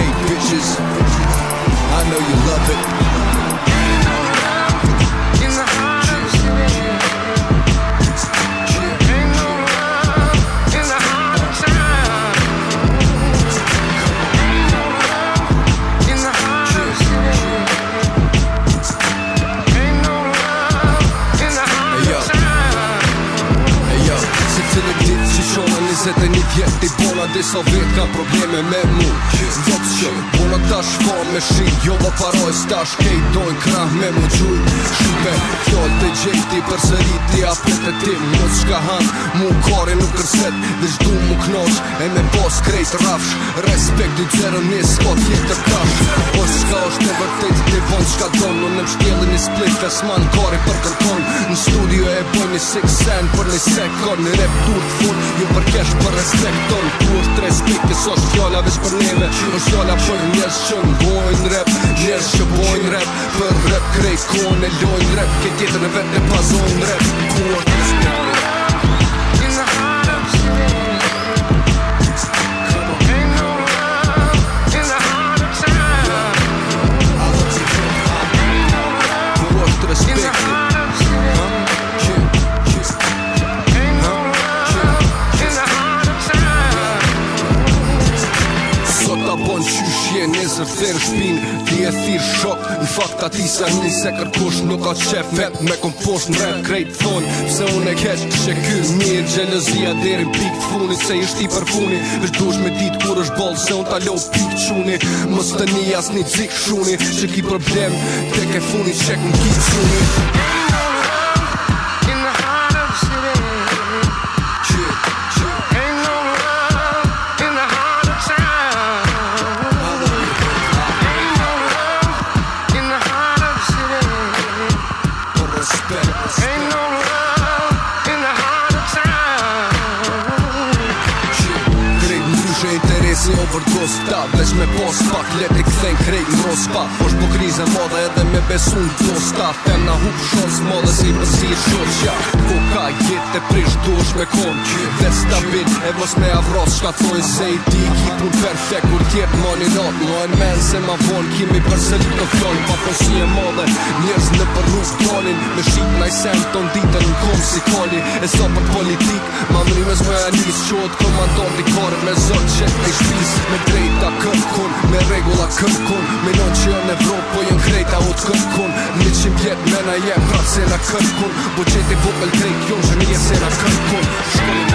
Hey bitches, I know you love it. njëzet e një vjetë Ti bola dhe sa vjetë ka probleme me mu Vëpës që bola ta shfa me shi Jo dhe paroj s'ta shkej dojnë krah me mu gjuj Shupe fjoll të gjekti për sërit i apë të tim Në shka han mu kari nuk kërset Dhe shdu mu knosh e me bos krejt rafsh Respekt du gjerë një skot jetër kash O shka është në vërtet të të vënd shka ton Në në mështjeli një split fesman kare për kërton Në studio e bëj një është sektor, kur ton Tu është tre spike, së është fjolla për neve është fjolla për njës që në bojnë rap Njës që bojnë rap Për rap krej kone lojnë rap Këtë jetën e vetë e pazojnë rap kërcer shpin Ti e thirë shok Në fakt ati se një se kërkush Nuk ka qef Pet me komposh në rap Krejt thonë Se unë e keq Që ky mirë Gjelëzia derin Pikë të funi Se ishti për funi Vesh dush me dit kur është bol Se unë ta lo pik të shuni Mës të një asë një cik shuni Që ki problem Tek e funi qek në kitë shuni Hey si overdose Ta bleq me post pak Let i këthen krejt në Osh po krize modhe edhe me besun dosta dos fem na hup shons modhe si përsi e shos ka jet e prish dosh me kon Dhe stabil e mos me avros Shka thoi se i di ki pun perfect Kur tjep moni not No e men se ma von Kimi përse të flon Pa po si e modhe Njerës në përrus tonin Me shqip na i sen ton ditën në kom si koni E so për politik Ma mënime me një një një një një një një një Me drejta këtë me regula këtë kun Me non që jo në Evropë, po jën krejta u të këtë kun Në qim pjetë, me në je prasera këtë kun Bëgjeti vëpëllë trejtë, jo është me jesera këtë kun